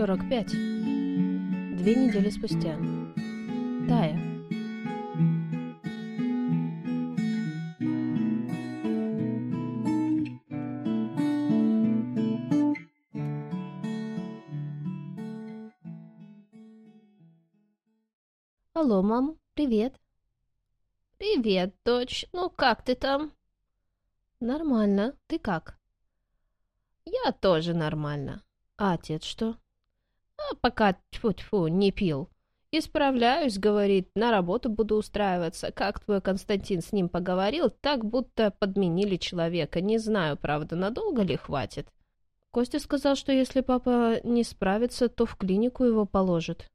45. Две недели спустя. Тая. Алло, мам, привет. Привет, дочь. Ну как ты там? Нормально. Ты как? Я тоже нормально. А отец что? Пока, тьфу-тьфу, не пил. Исправляюсь, говорит, на работу буду устраиваться. Как твой Константин с ним поговорил, так будто подменили человека. Не знаю, правда, надолго ли хватит. Костя сказал, что если папа не справится, то в клинику его положат.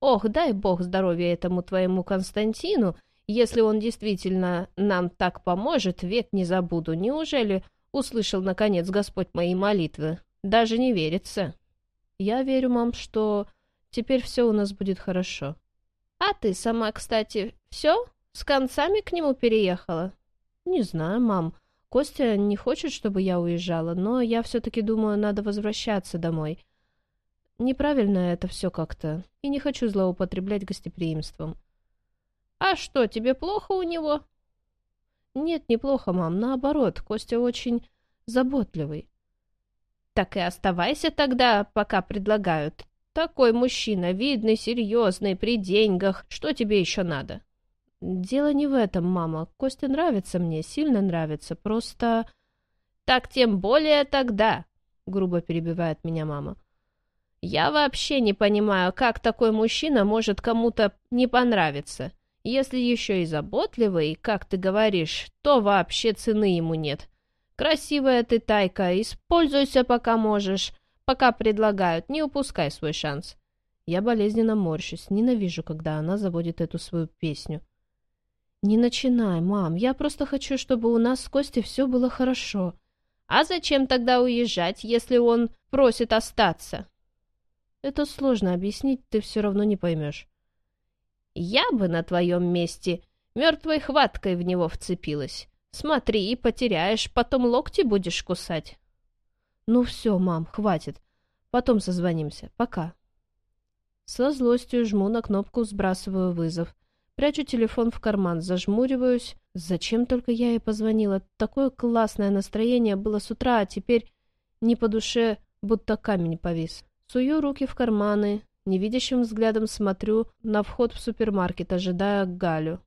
Ох, дай бог здоровья этому твоему Константину. Если он действительно нам так поможет, век не забуду. Неужели услышал, наконец, Господь мои молитвы? Даже не верится. Я верю, мам, что теперь все у нас будет хорошо. А ты сама, кстати, все? С концами к нему переехала? Не знаю, мам. Костя не хочет, чтобы я уезжала, но я все-таки думаю, надо возвращаться домой. Неправильно это все как-то, и не хочу злоупотреблять гостеприимством. А что, тебе плохо у него? Нет, неплохо, мам, наоборот, Костя очень заботливый. Так и оставайся тогда, пока предлагают. Такой мужчина, видный, серьезный, при деньгах. Что тебе еще надо? Дело не в этом, мама. Костя нравится мне, сильно нравится. Просто... Так тем более тогда, грубо перебивает меня мама. Я вообще не понимаю, как такой мужчина может кому-то не понравиться. Если еще и заботливый, как ты говоришь, то вообще цены ему нет. Красивая ты, Тайка, используйся пока можешь. Пока предлагают, не упускай свой шанс. Я болезненно морщусь, ненавижу, когда она заводит эту свою песню. Не начинай, мам, я просто хочу, чтобы у нас с Костей все было хорошо. А зачем тогда уезжать, если он просит остаться? Это сложно объяснить, ты все равно не поймешь. Я бы на твоем месте мертвой хваткой в него вцепилась. Смотри, потеряешь, потом локти будешь кусать. Ну все, мам, хватит. Потом созвонимся. Пока. Со злостью жму на кнопку «Сбрасываю вызов». Прячу телефон в карман, зажмуриваюсь. Зачем только я ей позвонила? Такое классное настроение было с утра, а теперь не по душе, будто камень повис. Сую руки в карманы, невидящим взглядом смотрю на вход в супермаркет, ожидая Галю,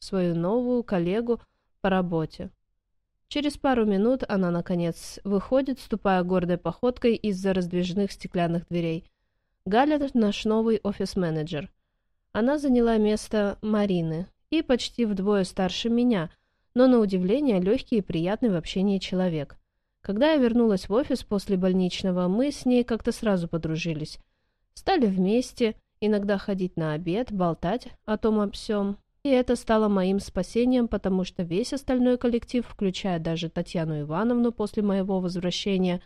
свою новую коллегу, по работе. Через пару минут она, наконец, выходит, ступая гордой походкой из-за раздвижных стеклянных дверей. Галя — наш новый офис-менеджер. Она заняла место Марины и почти вдвое старше меня, но, на удивление, легкий и приятный в общении человек. Когда я вернулась в офис после больничного, мы с ней как-то сразу подружились. Стали вместе, иногда ходить на обед, болтать о том о всем. И это стало моим спасением, потому что весь остальной коллектив, включая даже Татьяну Ивановну после моего возвращения,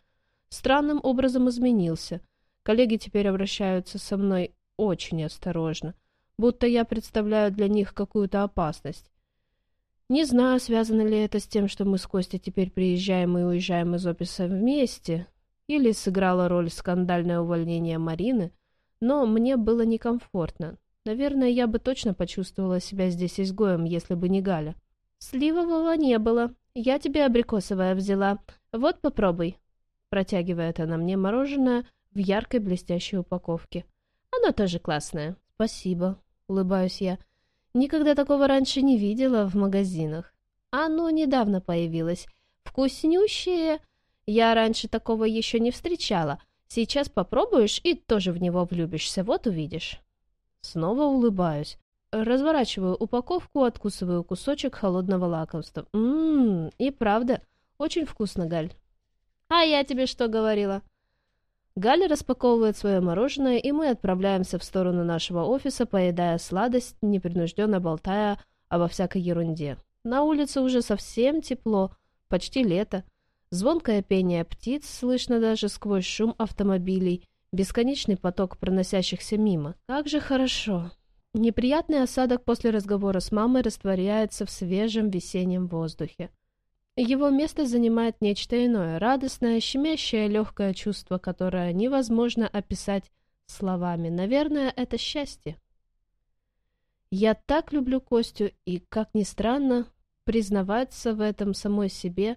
странным образом изменился. Коллеги теперь обращаются со мной очень осторожно, будто я представляю для них какую-то опасность. Не знаю, связано ли это с тем, что мы с Костей теперь приезжаем и уезжаем из офиса вместе, или сыграло роль скандальное увольнение Марины, но мне было некомфортно, Наверное, я бы точно почувствовала себя здесь изгоем, если бы не Галя. «Сливового не было. Я тебе абрикосовое взяла. Вот попробуй», — протягивает она мне мороженое в яркой блестящей упаковке. «Оно тоже классное». «Спасибо», — улыбаюсь я. «Никогда такого раньше не видела в магазинах». «Оно недавно появилось. Вкуснющее. Я раньше такого еще не встречала. Сейчас попробуешь и тоже в него влюбишься, вот увидишь». Снова улыбаюсь. Разворачиваю упаковку, откусываю кусочек холодного лакомства. Ммм, и правда, очень вкусно, Галь. А я тебе что говорила? Галя распаковывает свое мороженое, и мы отправляемся в сторону нашего офиса, поедая сладость, непринужденно болтая обо всякой ерунде. На улице уже совсем тепло, почти лето. Звонкое пение птиц слышно даже сквозь шум автомобилей, Бесконечный поток проносящихся мимо. Как же хорошо. Неприятный осадок после разговора с мамой растворяется в свежем весеннем воздухе. Его место занимает нечто иное, радостное, щемящее, легкое чувство, которое невозможно описать словами. Наверное, это счастье. Я так люблю Костю, и, как ни странно, признаваться в этом самой себе,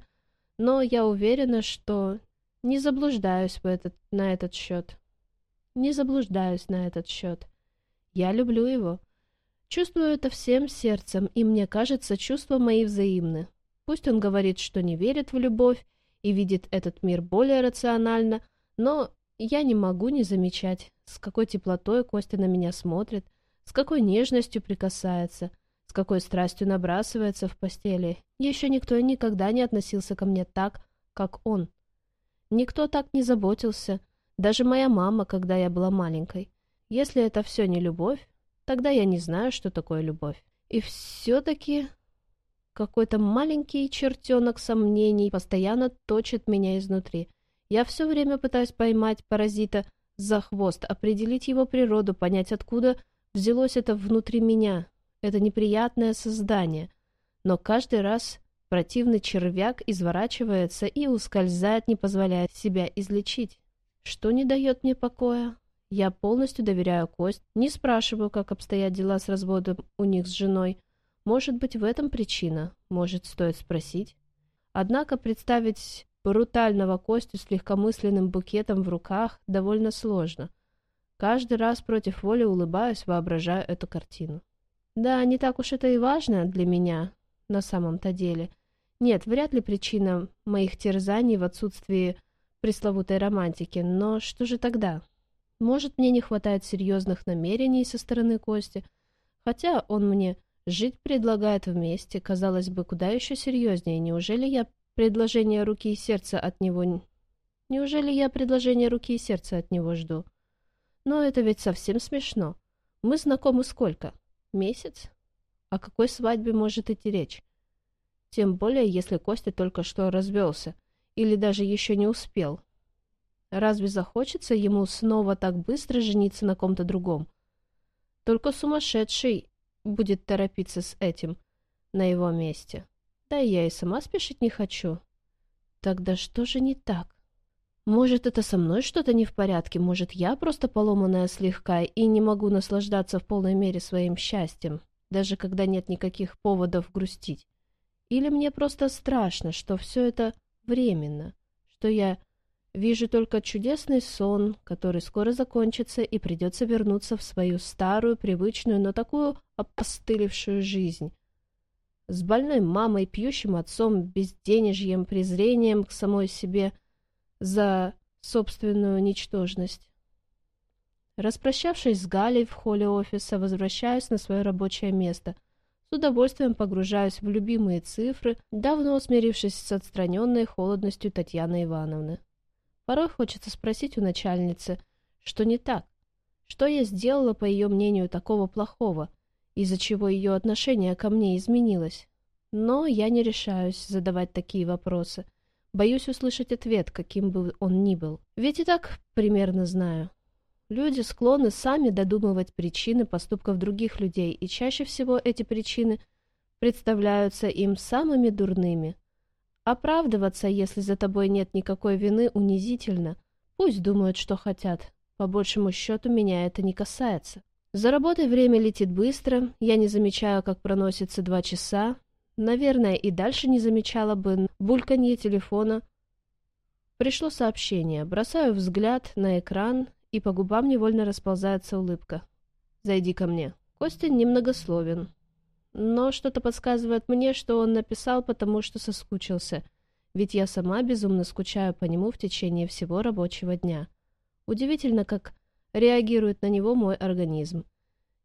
но я уверена, что не заблуждаюсь в этот, на этот счет. Не заблуждаюсь на этот счет. Я люблю его. Чувствую это всем сердцем, и мне кажется, чувства мои взаимны. Пусть он говорит, что не верит в любовь и видит этот мир более рационально, но я не могу не замечать, с какой теплотой Костя на меня смотрит, с какой нежностью прикасается, с какой страстью набрасывается в постели. Еще никто никогда не относился ко мне так, как он. Никто так не заботился, даже моя мама, когда я была маленькой. Если это все не любовь, тогда я не знаю, что такое любовь. И все-таки какой-то маленький чертенок сомнений постоянно точит меня изнутри. Я все время пытаюсь поймать паразита за хвост, определить его природу, понять, откуда взялось это внутри меня, это неприятное создание. Но каждый раз противный червяк изворачивается и ускользает, не позволяя себя излечить. Что не дает мне покоя? Я полностью доверяю Кость, не спрашиваю, как обстоят дела с разводом у них с женой, может быть, в этом причина, может, стоит спросить. Однако представить брутального Костю с легкомысленным букетом в руках довольно сложно. Каждый раз против воли улыбаюсь, воображаю эту картину. Да, не так уж это и важно для меня на самом-то деле. Нет, вряд ли причина моих терзаний в отсутствии пресловутой романтики, но что же тогда? Может, мне не хватает серьезных намерений со стороны Кости, хотя он мне Жить предлагают вместе, казалось бы, куда еще серьезнее. Неужели я предложение руки и сердца от него... Неужели я предложение руки и сердца от него жду? Но это ведь совсем смешно. Мы знакомы сколько? Месяц? О какой свадьбе может идти речь? Тем более, если Костя только что развелся. Или даже еще не успел. Разве захочется ему снова так быстро жениться на ком-то другом? Только сумасшедший будет торопиться с этим на его месте. Да я и сама спешить не хочу. Тогда что же не так? Может, это со мной что-то не в порядке, может, я просто поломанная слегка и не могу наслаждаться в полной мере своим счастьем, даже когда нет никаких поводов грустить. Или мне просто страшно, что все это временно, что я Вижу только чудесный сон, который скоро закончится и придется вернуться в свою старую, привычную, но такую опостылевшую жизнь. С больной мамой, пьющим отцом, безденежьем, презрением к самой себе за собственную ничтожность. Распрощавшись с Галей в холле офиса, возвращаюсь на свое рабочее место. С удовольствием погружаюсь в любимые цифры, давно смирившись с отстраненной холодностью Татьяны Ивановны. Порой хочется спросить у начальницы, что не так, что я сделала, по ее мнению, такого плохого, из-за чего ее отношение ко мне изменилось. Но я не решаюсь задавать такие вопросы. Боюсь услышать ответ, каким бы он ни был. Ведь и так примерно знаю. Люди склонны сами додумывать причины поступков других людей, и чаще всего эти причины представляются им самыми дурными. Оправдываться, если за тобой нет никакой вины, унизительно. Пусть думают, что хотят. По большему счету, меня это не касается. За работой время летит быстро, я не замечаю, как проносится два часа. Наверное, и дальше не замечала бы бульканье телефона. Пришло сообщение. Бросаю взгляд на экран, и по губам невольно расползается улыбка. «Зайди ко мне». Костя немногословен но что-то подсказывает мне, что он написал, потому что соскучился, ведь я сама безумно скучаю по нему в течение всего рабочего дня. Удивительно, как реагирует на него мой организм.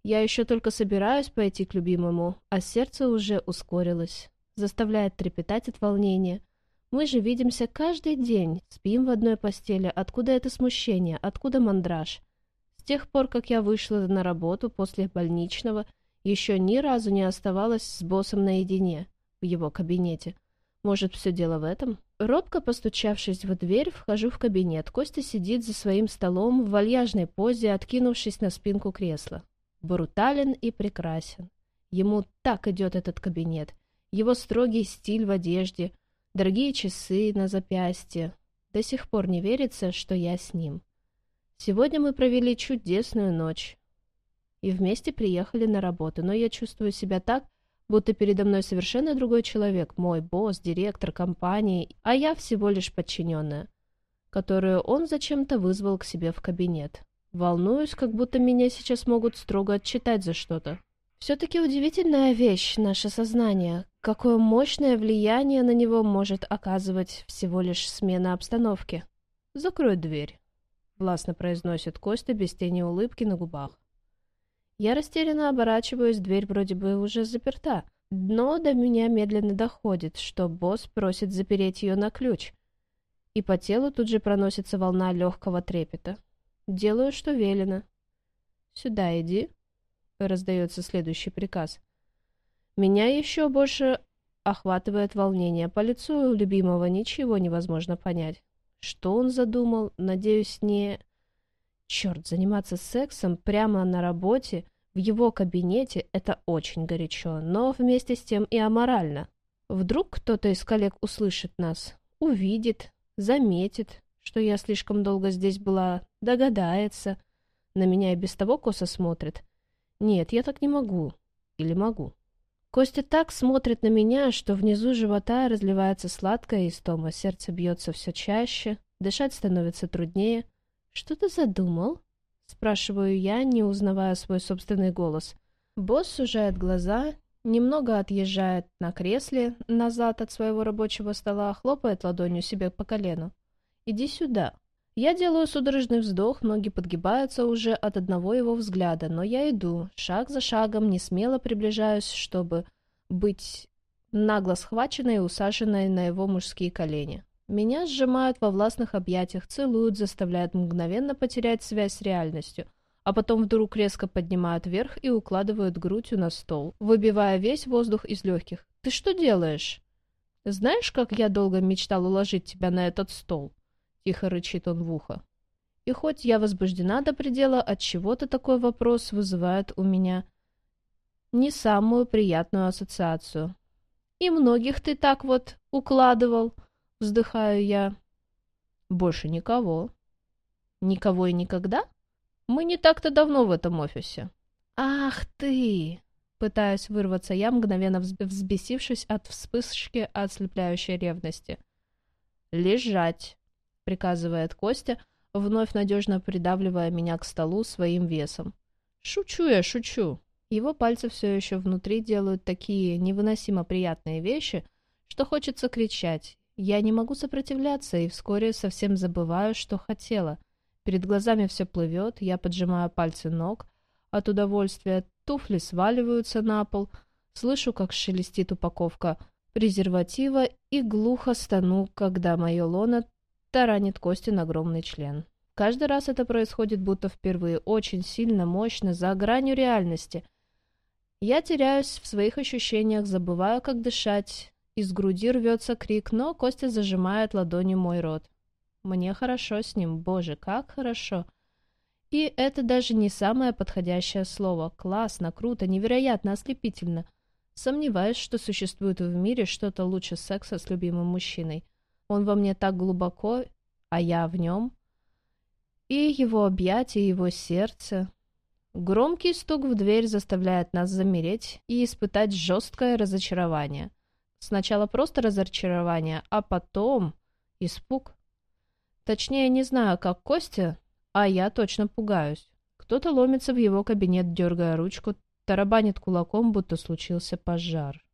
Я еще только собираюсь пойти к любимому, а сердце уже ускорилось, заставляет трепетать от волнения. Мы же видимся каждый день, спим в одной постели. Откуда это смущение? Откуда мандраж? С тех пор, как я вышла на работу после больничного – еще ни разу не оставалась с боссом наедине в его кабинете. Может, все дело в этом? Робко постучавшись в дверь, вхожу в кабинет. Костя сидит за своим столом в вальяжной позе, откинувшись на спинку кресла. Брутален и прекрасен. Ему так идет этот кабинет. Его строгий стиль в одежде, Дорогие часы на запястье. До сих пор не верится, что я с ним. Сегодня мы провели чудесную ночь. И вместе приехали на работу, но я чувствую себя так, будто передо мной совершенно другой человек, мой босс, директор компании, а я всего лишь подчиненная, которую он зачем-то вызвал к себе в кабинет. Волнуюсь, как будто меня сейчас могут строго отчитать за что-то. Все-таки удивительная вещь наше сознание. Какое мощное влияние на него может оказывать всего лишь смена обстановки. Закрой дверь властно произносит Костя без тени улыбки на губах. Я растерянно оборачиваюсь, дверь вроде бы уже заперта, но до меня медленно доходит, что босс просит запереть ее на ключ. И по телу тут же проносится волна легкого трепета. Делаю, что велено. «Сюда иди», — раздается следующий приказ. Меня еще больше охватывает волнение. По лицу любимого ничего невозможно понять. Что он задумал? Надеюсь, не... Черт, заниматься сексом прямо на работе, в его кабинете, это очень горячо, но вместе с тем и аморально. Вдруг кто-то из коллег услышит нас, увидит, заметит, что я слишком долго здесь была, догадается. На меня и без того косо смотрит. Нет, я так не могу. Или могу. Костя так смотрит на меня, что внизу живота разливается сладкая истома, сердце бьется все чаще, дышать становится труднее. «Что ты задумал?» — спрашиваю я, не узнавая свой собственный голос. Босс сужает глаза, немного отъезжает на кресле назад от своего рабочего стола, хлопает ладонью себе по колену. «Иди сюда». Я делаю судорожный вздох, ноги подгибаются уже от одного его взгляда, но я иду, шаг за шагом, не смело приближаюсь, чтобы быть нагло схваченной и усаженной на его мужские колени. Меня сжимают во властных объятиях, целуют, заставляют мгновенно потерять связь с реальностью, а потом вдруг резко поднимают вверх и укладывают грудью на стол, выбивая весь воздух из легких. «Ты что делаешь?» «Знаешь, как я долго мечтал уложить тебя на этот стол?» — тихо рычит он в ухо. И хоть я возбуждена до предела, от чего-то такой вопрос вызывает у меня не самую приятную ассоциацию. «И многих ты так вот укладывал?» — вздыхаю я. «Больше никого». «Никого и никогда?» «Мы не так-то давно в этом офисе». «Ах ты!» Пытаюсь вырваться я, мгновенно взбесившись от вспышки ослепляющей ревности. «Лежать!» Приказывает Костя, вновь надежно придавливая меня к столу своим весом. «Шучу я, шучу!» Его пальцы все еще внутри делают такие невыносимо приятные вещи, что хочется кричать. Я не могу сопротивляться и вскоре совсем забываю, что хотела. Перед глазами все плывет, я поджимаю пальцы ног. От удовольствия туфли сваливаются на пол. Слышу, как шелестит упаковка презерватива и глухо стану, когда мое лоно таранит Костин огромный член. Каждый раз это происходит будто впервые, очень сильно, мощно, за гранью реальности. Я теряюсь в своих ощущениях, забываю, как дышать. Из груди рвется крик, но Костя зажимает ладонью мой рот. Мне хорошо с ним, боже, как хорошо. И это даже не самое подходящее слово. Классно, круто, невероятно, ослепительно. Сомневаюсь, что существует в мире что-то лучше секса с любимым мужчиной. Он во мне так глубоко, а я в нем. И его объятия, его сердце. Громкий стук в дверь заставляет нас замереть и испытать жесткое разочарование. Сначала просто разочарование, а потом испуг. Точнее, не знаю, как Костя, а я точно пугаюсь. Кто-то ломится в его кабинет, дергая ручку, тарабанит кулаком, будто случился пожар.